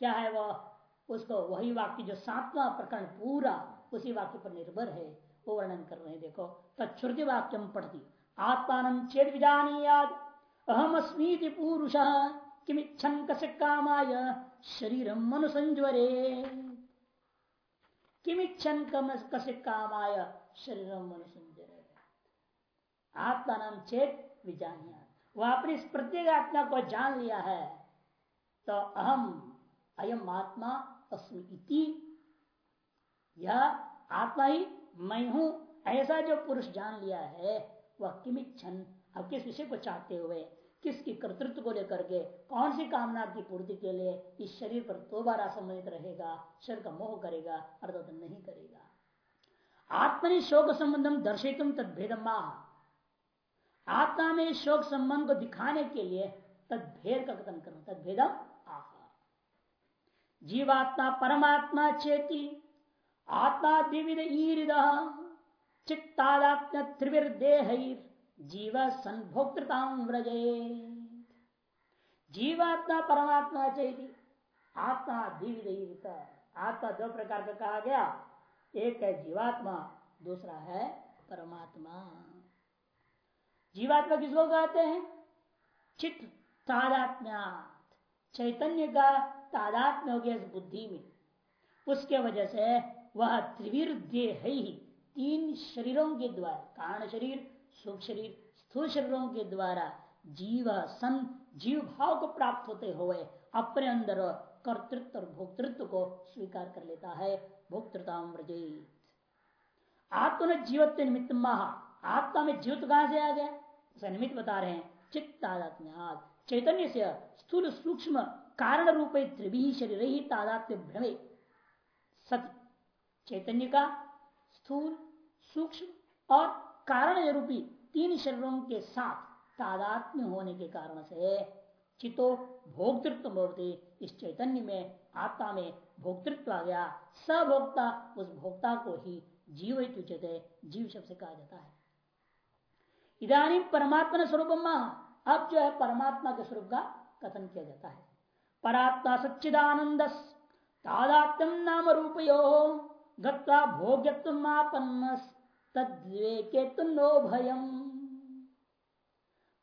क्या है वह? उसको वही वाक्य जो सातवां प्रकरण पूरा उसी वाक्य पर निर्भर है, वो वर्णन कर रहे हैं, देखो। तत्श्रुति वाक्यम पढ़ती आत्मान चेत विजानी याद अहम अस्मी पुरुष। किमिच्छन कस कामाय? शरीर मनु संज्वरे किमिच्छन कस कामाय? शरीर मनु आत्मा नाम चेत विजानिया वह अपनी प्रत्येक आत्मा को जान लिया है। तो अहम अयम आत्मा अस्मि यह आत्मा ही मैं हूँ। ऐसा जो पुरुष जान लिया है, वह किमिच्छन? अब किस विषय को चाहते हुए, किसकी कर्तृत्व को लेकर के, कौन सी कामना की पूर्ति के लिए इस शरीर पर दोबारा संबंधित रहेगा, शरीर का मोह करेगा, अर्थात नहीं करेगा? आत्मनि शोक संबंधम दर्शितम तद भेदम आत्मा में शोक संबंध को दिखाने के लिए तदभेद का कथन करो तदभेदम आह जीवात्मा परमात्मा चेती आत्मा द्विविध ईरिद चित्तादात्म त्रिविर्देह जीव संभोक्तृता व्रजे जीवात्मा परमात्मा चेती आत्मा द्विविध आत्मा दो प्रकार का कहा गया। एक है जीवात्मा, दूसरा है परमात्मा। जीवात्मा किसको कहते हैं? चित्त तादात्म्यात चैतन्य का तादात्म्य हो गया इस बुद्धि में। उसके वजह से वह त्रिवीर देह ही तीन शरीरों के द्वारा, कारण शरीर सुख शरीर, स्थूल शरीरों के द्वारा जीव सन जीव भाव को प्राप्त होते हुए अपने अंदर कर्तृत्व और भोक्तृत्व को स्वीकार कर लेता है। भोक्तृता आत्म जीवत्व निमित्त महा। आत्मा में जीवित कहाँ से आ गया? निमित्त बता रहे हैं। चित्तादात्म्याद चैतन्य से स्थूल सूक्ष्म कारण रूपे त्रिवी शरीर ही तादात्म्य भ्रमे सत। चैतन्य का स्थूल, सूक्ष्म और कारण रूपी तीन शरीरों के साथ तादात्म्य होने के कारण से चितो भोक्तृत्व होते इस चैतन्य में, आत्मा में भोक्तृत्व आ गया। सभोक्ता उस भोक्ता को ही जीव उचित जीव शब्द से कहा जाता है। इधानी परमात्मा स्वरूप अब जो है परमात्मा के स्वरूप का कथन किया जाता है। परात्मा सच्चिदानंद तादात्म नाम रूपयो। गत्वा भोग्यत्व तद्वेके नो भयम।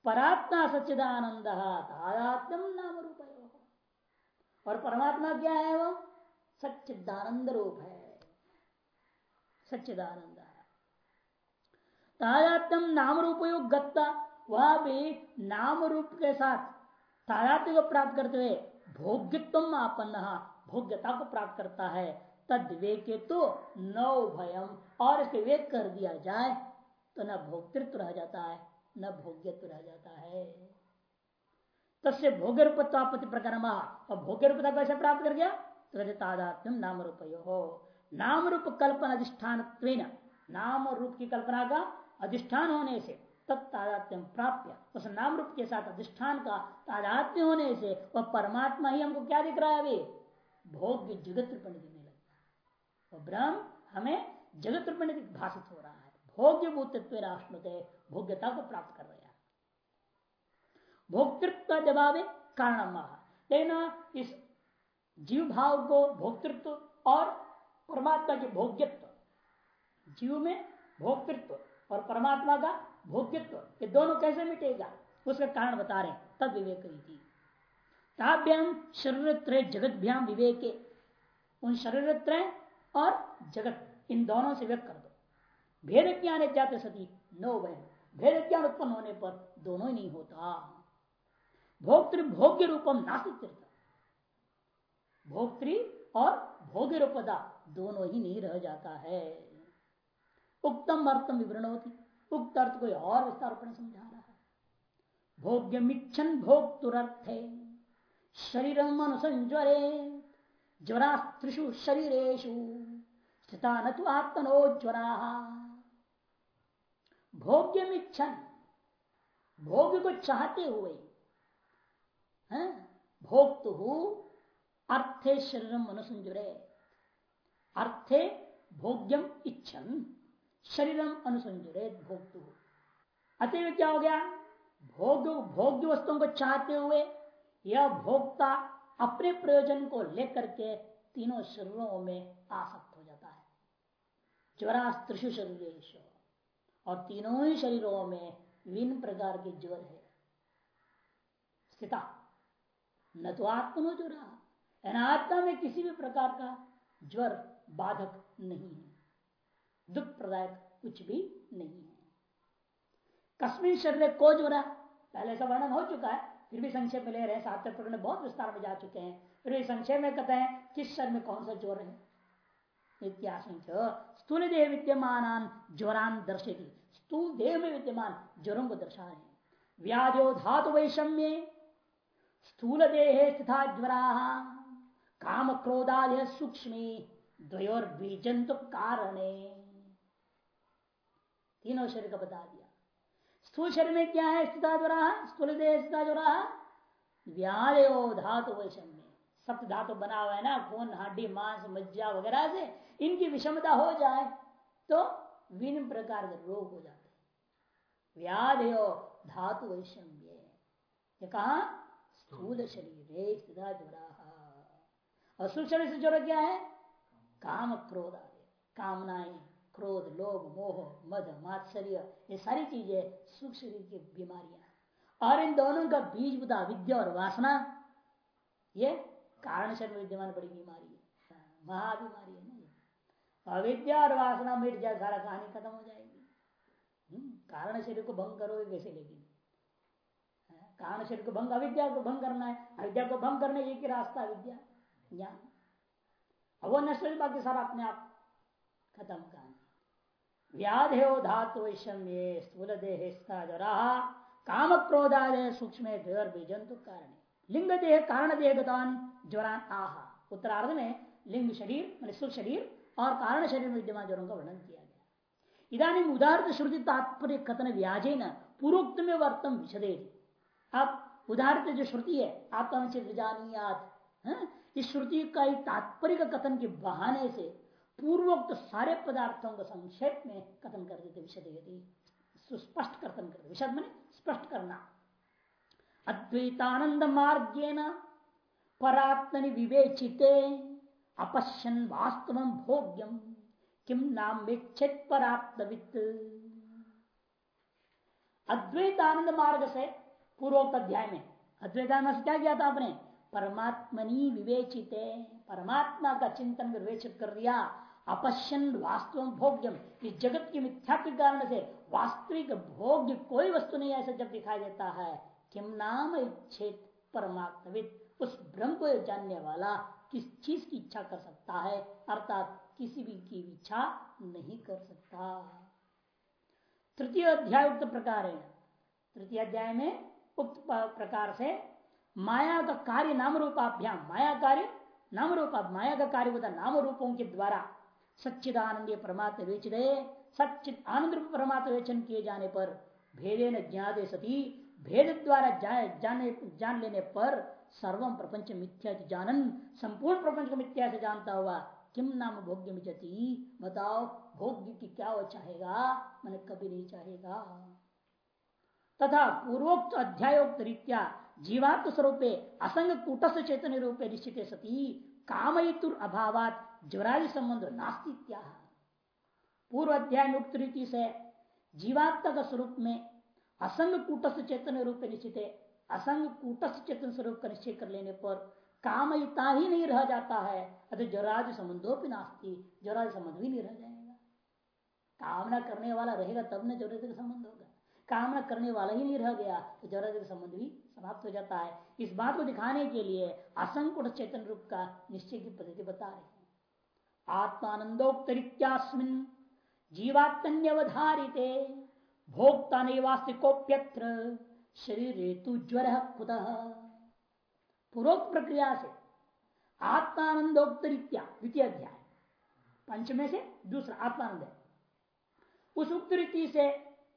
परात्मा सच्चिदानंद तादात्म नाम रूपयो। और परमात्मा क्या है वो? सच्चिदानंद रूप है। सच्चिदानंद। तादात्म नाम रूपयोग गत्ता वह भी नाम रूप के साथ तादात्म्य को प्राप्त करते हुए भोग्यत्व आपन्न। भोग्यता को प्राप्त करता है। तद वेके तो नौ भयम और इसके वेक कर दिया जाए तो न भोक्तृत्व रह जाता है, न भोग्यत्व रह जाता है। तस्य भोग्य रूपत्वापत्ति प्रकरण और भोग्य रूपता कैसे प्राप्त कर गया? तो तादात्म्यम नाम रूप हो नाम रूप कल्पना अधिष्ठान नाम रूप की कल्पना का अधिष्ठान होने से तत्तादात्म्य प्राप्त उस नाम रूप के साथ अधिष्ठान का तादात्म्य होने से वह परमात्मा ही हमको क्या दिख रहा है अभी? भोग्य जगत रूप दिखने लगता है ब्रह्म हमें जगत रूप भाषित हो रहा है। भोग्य भूतत्व राष्ट्रते भोग्यता को प्राप्त कर रहे हैं। भोक्तृत्व जवाब कारण लेना इस जीव भाव को भोक्तृत्व और परमात्मा के भोग्यत्व, जीव में भोक्तृत्व और परमात्मा का भोग्यत्व ये दोनों कैसे मिटेगा? उसका कारण बता रहे तब विवेक ताभ्याम शरीर त्रय जगत भ्याम विवेके। उन शरीर त्रय और जगत, इन दोनों से व्यक्त कर दो। भेद ज्ञान जाते सती, नो वह भेद ज्ञान उत्पन्न होने पर दोनों ही नहीं होता। भोक्तृ भोग्य रूपम नास्तिक भोक्तृ और भोग्य रूपदा दोनों ही नहीं रह जाता है। उक्तम अर्थम विवरण होती उक्त अर्थ कोई और विस्तार पर समझा रहा है। भोग्य मिच्छन भोक्तुरर्थे, शरीर अनुसंज्वरे ज्वरास्त्रिषु शरीरेशु स्थिता न तो आत्मनो ज्वरा। भोग्य मिच्छन, भोग्य को चाहते हुए भोक्तु अर्थे शरीर अनुसंजुरे अर्थे भोग्यम इच्छन। शरीरम अनुसंजरे भोक्तु। अतएव क्या हो गया? भोग भोग्य वस्तुओं को चाहते हुए यह भोक्ता अपने प्रयोजन को लेकर के तीनों शरीरों में आसक्त हो जाता है। ज्वरा त्रिशु शरीर और तीनों ही शरीरों में विभिन्न प्रकार के ज्वर है। स्थिता। न तो आत्मा ज्वर। आत्मा में किसी भी प्रकार का ज्वर बाधक नहीं है। दुख प्रदायक कुछ भी नहीं है। कश्मीर शरीर को जो रहा पहले ऐसा वर्णन हो चुका है, फिर भी संक्षेप में ले रहे हैं सात प्रकरण बहुत विस्तार में जा चुके हैं। फिर भी संक्षेप में कहते हैं, किस शरीर में कौन सा ज़ोर है? स्थूल देह विद्यमान ज्वरान दर्शेगी स्थूल देह में विद्यमान ज्वरों को दर्शा रहे व्याजो धातु वैषम्य। स्थूल देह स्थिता ज्वरा। काम क्रोधादय सूक्ष्मी। द्वयोर बीजंतु कारणे। तीनों शरीर का बता दिया। स्थूल शरीर में क्या है? स्थिता जो रहा, स्थूल देह जो रहा व्यायो धातु वैषम्य सप्त धातु बना हुआ है ना, खून, हड्डी, मांस, मज्जा वगैरह से इनकी विषमता हो जाए तो विभिन्न प्रकार के रोग हो जाते व्याधयो धातु वैषम्य कहा? स्थूल शरीर स्थिता ज्वरा और सूक्ष्म शरीर से ज्वर क्या है? काम क्रोध कामनाएँ। क्रोध लोभ मोह मद मात्सर्य ये सारी चीज़ें सुख शरीर की बीमारियाँ। और इन दोनों का बीज बुदा विद्या और वासना ये कारण शरीर विद्यमान बड़ी बीमारी है। महाबीमारी है ना अविद्या और वासना मिट जाए सारा कहानी खत्म हो जाएगी। हम्म, कारण शरीर को भंग करोगे कैसे लेकिन? कारण शरीर को भंग अविद्या को भंग करना है। अविद्या को भंग करने एक ही रास्ता अविद्या ज्ञान। अब वो नष्ट बाकी सारा अपने आप खत्म कहानी। व्याधे धातु वैषम्य स्थूल देह काम क्रोधादय सूक्ष्म बीजंतु कारण लिंग देह कारण देह गतान ज्वरान आह। उत्तरार्ध में लिंग शरीर मान शरीर और कारण शरीर में विद्यमान ज्वरों का वर्णन किया गया। इधानी उदाहरण श्रुति तात्पर्य कथन व्याजे न पूर्वोक्त में वर्तम विशदे अब उदाहरण जो श्रुति है आत्मा चित्र इस श्रुति का तात्पर्य कथन के बहाने से पूर्वोक्त सारे पदार्थों का संक्षेप में कथन कर देते, विशद स्पष्ट कथन कर विशद मैंने स्पष्ट करना। अद्वैतानंद मार्गेन परात्मनि विवेचिते, अपश्यन वास्तव भोग्यम। किम नाम विच्छेद परात्मवित। अद्वैतानंद मार्ग से पूर्वोक्त अध्याय में, अद्वैतानंद से क्या किया था आपने? परमात्मनि विवेचित, परमात्मा का चिंतन विवेचित कर दिया। अपश्यन वास्तव भोग्यम। इस जगत की मिथ्या के कारण से वास्तविक भोग्य कोई वस्तु नहीं ऐसा जब दिखाई देता है। किम नाम इच्छेद परमात्मविद? उस ब्रह्म को जानने वाला किस चीज़ की इच्छा कर सकता है? अर्थात किसी भी की इच्छा नहीं कर सकता। तृतीय अध्याय उक्त प्रकार है। तृतीय अध्याय में उक्त प्रकार से माया का कार्य नाम रूपाभ्याम माया कार्य नाम रूप माया का कार्य होता नाम रूपों के द्वारा। सच्चिदानंद परमात्मा वेच दे सच्चित आनंद रूप परमात्मा वेचन किए जाने पर भेदे न ज्ञाते सती, भेद द्वारा जाने जान लेने पर सर्वम प्रपंच मिथ्या जानन। संपूर्ण प्रपंच को मिथ्या से जानता हुआ किम नाम भोग्य मिचती? बताओ, भोग्य की क्या वो चाहेगा? मैंने कभी नहीं चाहेगा। तथा पूर्वोक्त अध्यायोक्त रीत्या जीवात्म स्वरूपे असंग कूटस्थ चैतन्य रूपे निश्चित सती। कामयतुर अभावात ज्वरादि संबंध नास्तित्या पूर्व अध्याय में उक्त रीति से जीवात्मा का स्वरूप में असंग कूटस्थ चैतन्य रूप निश्चित है। असंग कूटस्थ चेतन स्वरूप का निश्चय कर लेने पर कामयता ही नहीं रह जाता है, अतः जराज संबंधों भी नास्ती जराज संबंध भी नहीं रह जाएगा। कामना करने वाला रहेगा तब न ज़रूरत का संबंध होगा। कामना करने वाला ही नहीं रह गया तो ज़रूरत का संबंध भी समाप्त हो जाता है। इस बात को दिखाने के लिए असंकुट चेतन रूप का निश्चय की पद्धति बता रहे आत्मानंदोक्तरित्यास्मिन जीवात्मन्यवधारिते भोक्ता नैवास्तिकोप्यत्र शरीर हेतु ज्वर कुतः? पूर्वोक्त प्रक्रिया से आत्मानंदोक्तरित्या, द्वितीय अध्याय, पंचमे से दूसरा आत्मानंद है। उस उक्त रीति से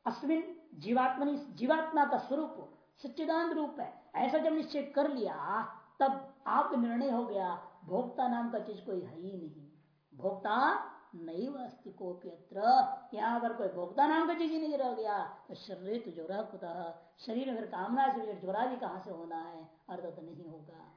अस्मिन जीवात्मनि, जीवात्मा का स्वरूप सच्चिदान रूप है। ऐसा जब निश्चय कर लिया, तब आप निर्णय हो गया, भोक्ता नाम का चीज़ कोई है ही नहीं। भोक्ता नहीं अस्थि को यहाँ पर कोई भोक्ता नाम का चीज़ ही नहीं रह गया। तो शरीर तो जो रह शरीर अगर कामना से भी कहाँ से होना है? अर्थ तो नहीं होगा।